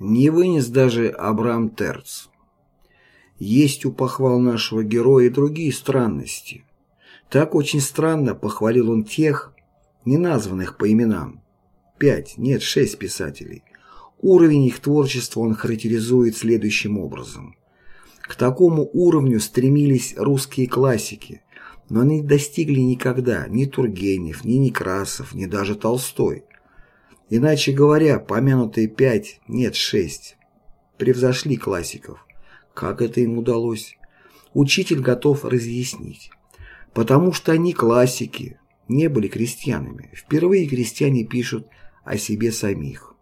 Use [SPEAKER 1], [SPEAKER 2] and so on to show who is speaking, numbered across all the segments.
[SPEAKER 1] Не вынес даже Абрам Терц. Есть у похвал нашего героя и другие странности. Так очень странно похвалил он тех, не названных по именам. Пять, нет, шесть писателей. Уровень их творчества он характеризует следующим образом. К такому уровню стремились русские классики, но они достигли никогда ни Тургенев, ни Некрасов, ни даже Толстой. Иначе говоря, помянутые пять, нет, шесть, превзошли классиков. Как это им удалось? Учитель готов разъяснить. Потому что они классики, не были крестьянами. Впервые крестьяне пишут о себе самих.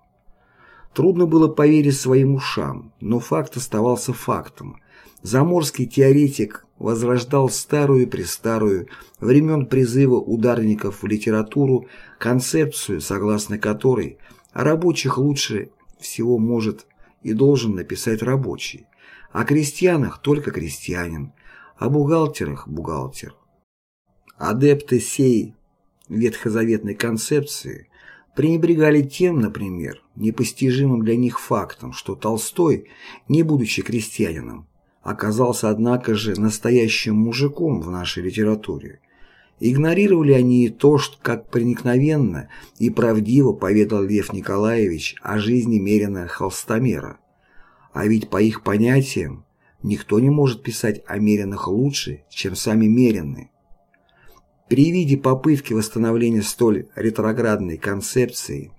[SPEAKER 1] Трудно было поверить своим ушам, но факт оставался фактом. Заморский теоретик возрождал старую и престарую, времен призыва ударников в литературу, концепцию, согласно которой о рабочих лучше всего может и должен написать рабочий, о крестьянах только крестьянин, о бухгалтерах – бухгалтер. Адепты сей ветхозаветной концепции пренебрегали тем, например, непостижимым для них фактом, что Толстой, не будучи крестьянином, оказался, однако же, настоящим мужиком в нашей литературе. Игнорировали они и то, что, как проникновенно и правдиво поведал Лев Николаевич о жизни Мерина Холстомера. А ведь по их понятиям никто не может писать о Меринах лучше, чем сами Мерины. При виде попытки восстановления столь ретроградной концепции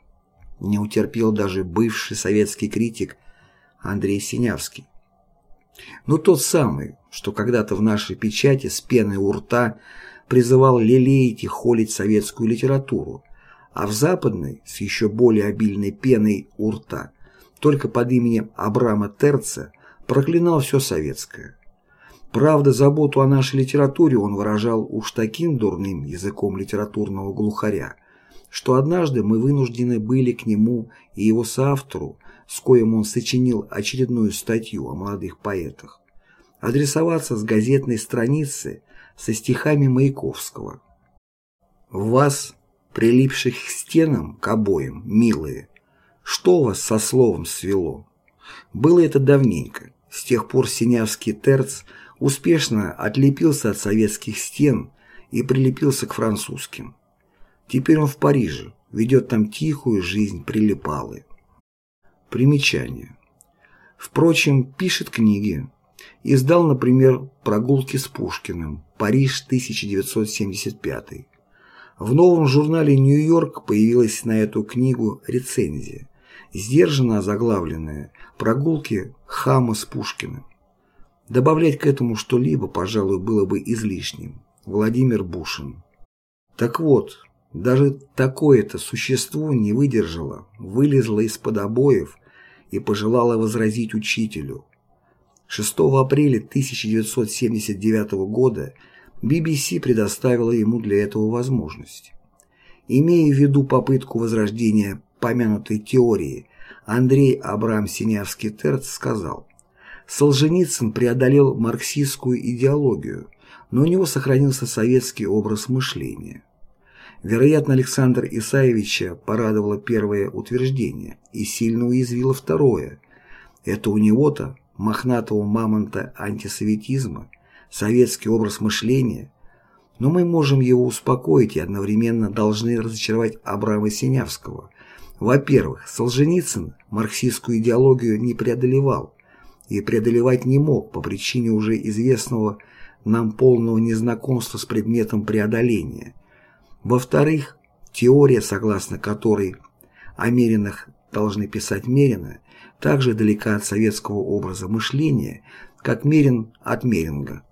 [SPEAKER 1] не утерпел даже бывший советский критик Андрей Синявский. Но тот самый, что когда-то в нашей печати с пеной у рта призывал лелеять и холить советскую литературу, а в западной, с еще более обильной пеной у рта, только под именем Абрама Терца, проклинал все советское. Правда, заботу о нашей литературе он выражал уж таким дурным языком литературного глухаря, что однажды мы вынуждены были к нему и его соавтору, с коим он сочинил очередную статью о молодых поэтах, адресоваться с газетной страницы со стихами Маяковского. «В вас, прилипших к стенам, к обоим, милые, что вас со словом свело?» Было это давненько. С тех пор Синявский терц – успешно отлепился от советских стен и прилепился к французским. Теперь он в Париже, ведет там тихую жизнь прилипалы. Примечание. Впрочем, пишет книги. Издал, например, «Прогулки с Пушкиным», Париж, 1975. В новом журнале «Нью-Йорк» появилась на эту книгу рецензия, сдержанно озаглавленная «Прогулки Хама с Пушкиным». Добавлять к этому что-либо, пожалуй, было бы излишним. Владимир Бушин. Так вот, даже такое-то существо не выдержало, вылезло из-под обоев и пожелало возразить учителю. 6 апреля 1979 года BBC предоставила ему для этого возможность. Имея в виду попытку возрождения помянутой теории, Андрей Абрам Синявский-Терц сказал Солженицын преодолел марксистскую идеологию, но у него сохранился советский образ мышления. Вероятно, Александр Исаевича порадовало первое утверждение и сильно уязвило второе. Это у него-то, мохнатого мамонта антисоветизма, советский образ мышления, но мы можем его успокоить и одновременно должны разочаровать Абрама Синявского. Во-первых, Солженицын марксистскую идеологию не преодолевал, и преодолевать не мог по причине уже известного нам полного незнакомства с предметом преодоления. Во-вторых, теория, согласно которой о Меринах должны писать Мерина, также далека от советского образа мышления, как Мерин от Меринга.